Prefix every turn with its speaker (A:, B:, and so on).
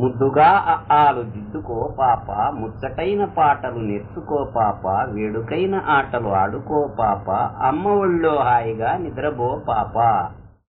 A: ముద్దుగా ఆలు దిద్దుకో పాప ముచ్చటైన పాటలు నేర్చుకో పాప వేడుకైన ఆటలు ఆడుకో పాప అమ్మ ఒళ్ళో హాయిగా నిద్రబో పాప.